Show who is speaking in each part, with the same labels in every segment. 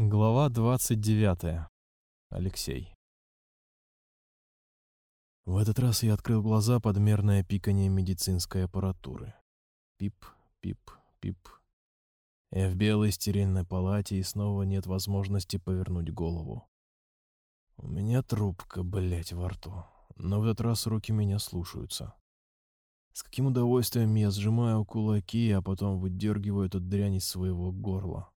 Speaker 1: Глава 29. Алексей. В этот раз я открыл глаза под мерное пикание медицинской аппаратуры. Пип, пип, пип. Я в белой стерильной палате, и снова нет возможности повернуть голову. У меня трубка, блять, во рту. Но в этот раз руки меня слушаются. С каким удовольствием я сжимаю кулаки, а потом выдергиваю эту дрянь из своего горла.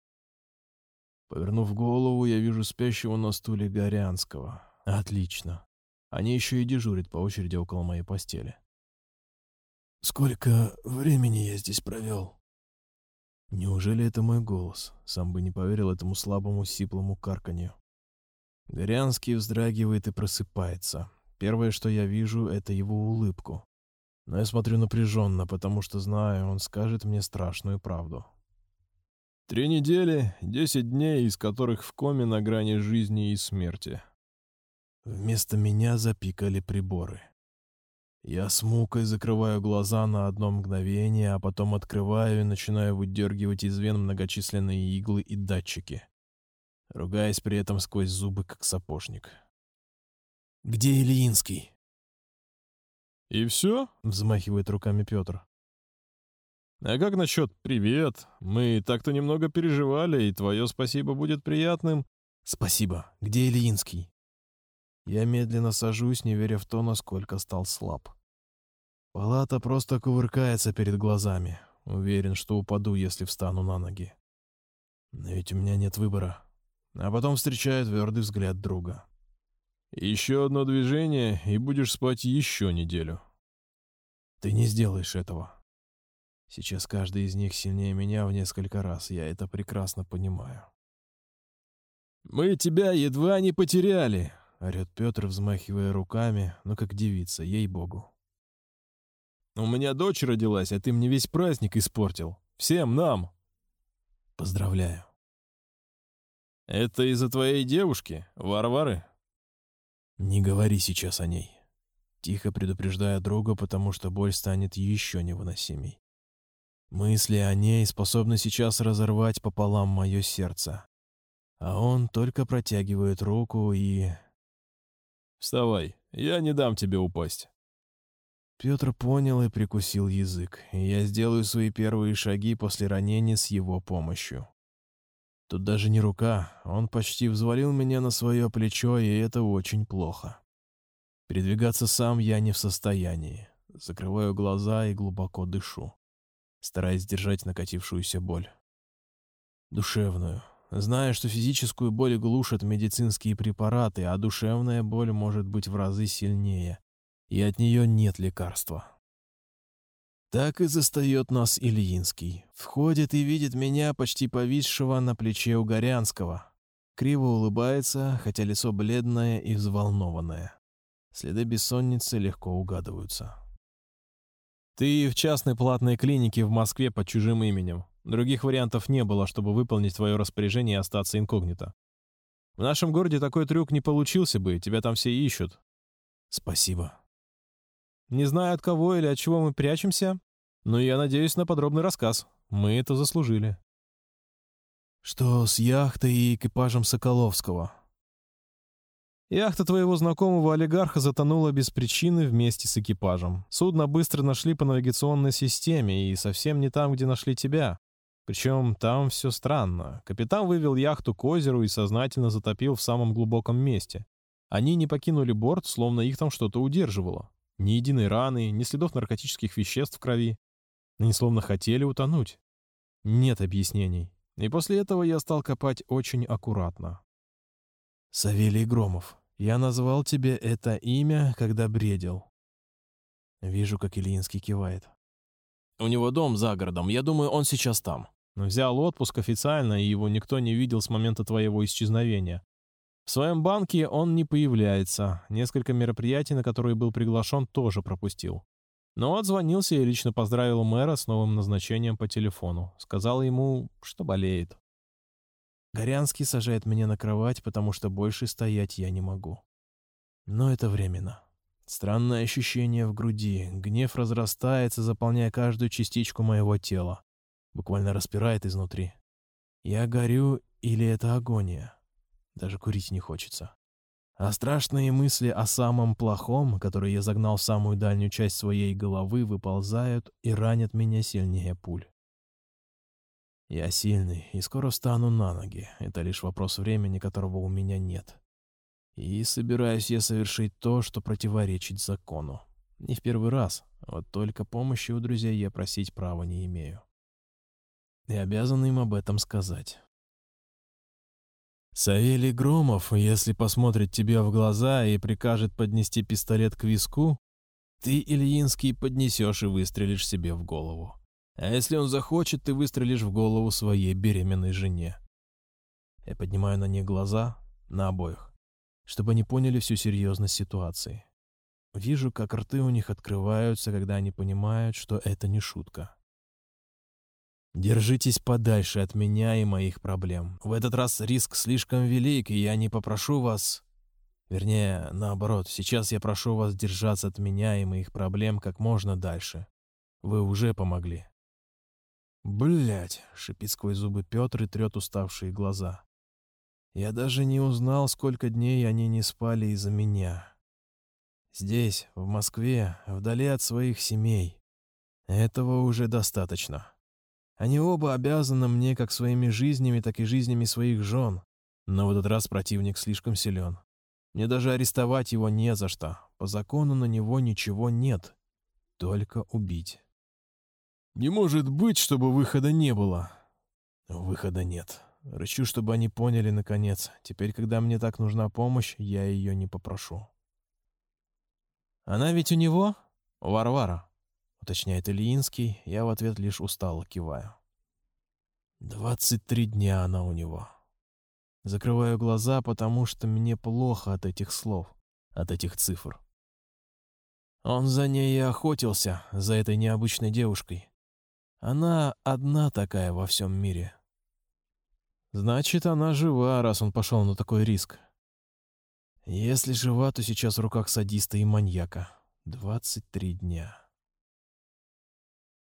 Speaker 1: Повернув голову, я вижу спящего на стуле Горянского. Отлично. Они еще и дежурят по очереди около моей постели. Сколько времени я здесь провел? Неужели это мой голос? Сам бы не поверил этому слабому сиплому карканью. Горянский вздрагивает и просыпается. Первое, что я вижу, это его улыбку. Но я смотрю напряженно, потому что знаю, он скажет мне страшную правду. Три недели, десять дней, из которых в коме на грани жизни и смерти. Вместо меня запикали приборы. Я с мукой закрываю глаза на одно мгновение, а потом открываю и начинаю выдергивать из вен многочисленные иглы и датчики, ругаясь при этом сквозь зубы, как сапожник. «Где Ильинский?» «И все?» — взмахивает руками Петр. А как насчет «привет»? Мы так-то немного переживали, и твое спасибо будет приятным. Спасибо. Где Ильинский? Я медленно сажусь, не веря в то, насколько стал слаб. Палата просто кувыркается перед глазами. Уверен, что упаду, если встану на ноги. Но ведь у меня нет выбора. А потом встречаю твердый взгляд друга. Еще одно движение, и будешь спать еще неделю. Ты не сделаешь этого. Сейчас каждый из них сильнее меня в несколько раз, я это прекрасно понимаю. «Мы тебя едва не потеряли!» — орёт Петр, взмахивая руками, но как девица, ей-богу. «У меня дочь родилась, а ты мне весь праздник испортил. Всем нам!» «Поздравляю!» «Это из-за твоей девушки, Варвары?» «Не говори сейчас о ней!» Тихо предупреждая друга, потому что боль станет еще невыносимей. Мысли о ней способны сейчас разорвать пополам мое сердце. А он только протягивает руку и... «Вставай, я не дам тебе упасть». Петр понял и прикусил язык, я сделаю свои первые шаги после ранения с его помощью. Тут даже не рука, он почти взвалил меня на свое плечо, и это очень плохо. Передвигаться сам я не в состоянии. Закрываю глаза и глубоко дышу стараясь сдержать накатившуюся боль. Душевную. Зная, что физическую боль глушат медицинские препараты, а душевная боль может быть в разы сильнее, и от нее нет лекарства. Так и застает нас Ильинский. Входит и видит меня, почти повисшего на плече у Горянского. Криво улыбается, хотя лицо бледное и взволнованное. Следы бессонницы легко угадываются. Ты в частной платной клинике в Москве под чужим именем. Других вариантов не было, чтобы выполнить твое распоряжение и остаться инкогнито. В нашем городе такой трюк не получился бы, тебя там все ищут. Спасибо. Не знаю, от кого или от чего мы прячемся, но я надеюсь на подробный рассказ. Мы это заслужили. Что с яхтой и экипажем Соколовского? Яхта твоего знакомого олигарха затонула без причины вместе с экипажем. Судно быстро нашли по навигационной системе и совсем не там, где нашли тебя. Причем там все странно. Капитан вывел яхту к озеру и сознательно затопил в самом глубоком месте. Они не покинули борт, словно их там что-то удерживало. Ни единой раны, ни следов наркотических веществ в крови. Они словно хотели утонуть. Нет объяснений. И после этого я стал копать очень аккуратно. Савелий Громов. Я назвал тебе это имя, когда бредил. Вижу, как Ильинский кивает. У него дом за городом. Я думаю, он сейчас там. Взял отпуск официально, и его никто не видел с момента твоего исчезновения. В своем банке он не появляется. Несколько мероприятий, на которые был приглашен, тоже пропустил. Но отзвонился и лично поздравил мэра с новым назначением по телефону. Сказал ему, что болеет. Горянский сажает меня на кровать, потому что больше стоять я не могу. Но это временно. Странное ощущение в груди, гнев разрастается, заполняя каждую частичку моего тела. Буквально распирает изнутри. Я горю или это агония? Даже курить не хочется. А страшные мысли о самом плохом, которые я загнал в самую дальнюю часть своей головы, выползают и ранят меня сильнее пуль. Я сильный и скоро встану на ноги. Это лишь вопрос времени, которого у меня нет. И собираюсь я совершить то, что противоречит закону. Не в первый раз, вот только помощи у друзей я просить права не имею. И обязан им об этом сказать. Савелий Громов, если посмотрит тебе в глаза и прикажет поднести пистолет к виску, ты, Ильинский, поднесешь и выстрелишь себе в голову. А если он захочет, ты выстрелишь в голову своей беременной жене. Я поднимаю на них глаза, на обоих, чтобы они поняли всю серьезность ситуации. Вижу, как рты у них открываются, когда они понимают, что это не шутка. Держитесь подальше от меня и моих проблем. В этот раз риск слишком велик, и я не попрошу вас... Вернее, наоборот, сейчас я прошу вас держаться от меня и моих проблем как можно дальше. Вы уже помогли. Блять, шипит сквозь зубы Петр и трет уставшие глаза. Я даже не узнал, сколько дней они не спали из-за меня. Здесь, в Москве, вдали от своих семей. Этого уже достаточно. Они оба обязаны мне как своими жизнями, так и жизнями своих жен. Но в этот раз противник слишком силен. Мне даже арестовать его не за что. По закону на него ничего нет. Только убить. Не может быть, чтобы выхода не было. Выхода нет. Рычу, чтобы они поняли, наконец. Теперь, когда мне так нужна помощь, я ее не попрошу. Она ведь у него? Варвара уточняет Ильинский, я в ответ лишь устало киваю. Двадцать три дня она у него. Закрываю глаза, потому что мне плохо от этих слов, от этих цифр. Он за ней и охотился, за этой необычной девушкой. Она одна такая во всем мире. Значит, она жива, раз он пошел на такой риск. Если жива, то сейчас в руках садиста и маньяка. Двадцать три дня.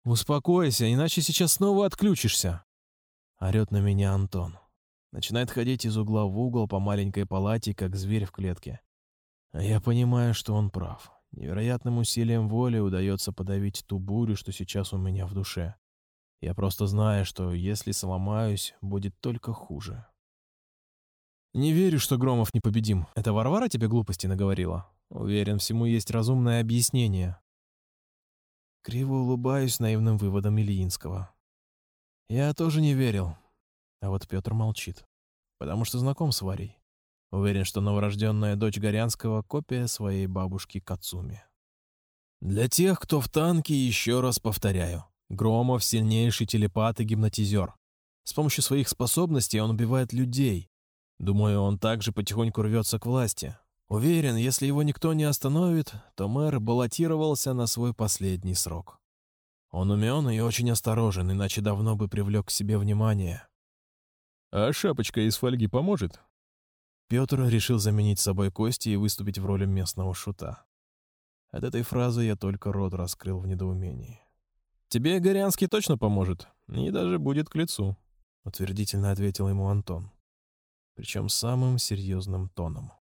Speaker 1: «Успокойся, иначе сейчас снова отключишься!» Орет на меня Антон. Начинает ходить из угла в угол по маленькой палате, как зверь в клетке. А я понимаю, что он прав. Невероятным усилием воли удается подавить ту бурю, что сейчас у меня в душе. Я просто знаю, что если сломаюсь, будет только хуже. «Не верю, что Громов непобедим. Это Варвара тебе глупости наговорила? Уверен, всему есть разумное объяснение. Криво улыбаюсь наивным выводом Ильинского. Я тоже не верил. А вот Петр молчит. Потому что знаком с Варей. Уверен, что новорожденная дочь Горянского — копия своей бабушки Кацуми. Для тех, кто в танке, еще раз повторяю. Громов — сильнейший телепат и гипнотизер. С помощью своих способностей он убивает людей. Думаю, он также потихоньку рвется к власти. Уверен, если его никто не остановит, то мэр баллотировался на свой последний срок. Он умен и очень осторожен, иначе давно бы привлек к себе внимание. «А шапочка из фольги поможет?» Петр решил заменить собой кости и выступить в роли местного шута. От этой фразы я только рот раскрыл в недоумении. «Тебе Горянский точно поможет, и даже будет к лицу», — утвердительно ответил ему Антон. Причем самым серьезным тоном.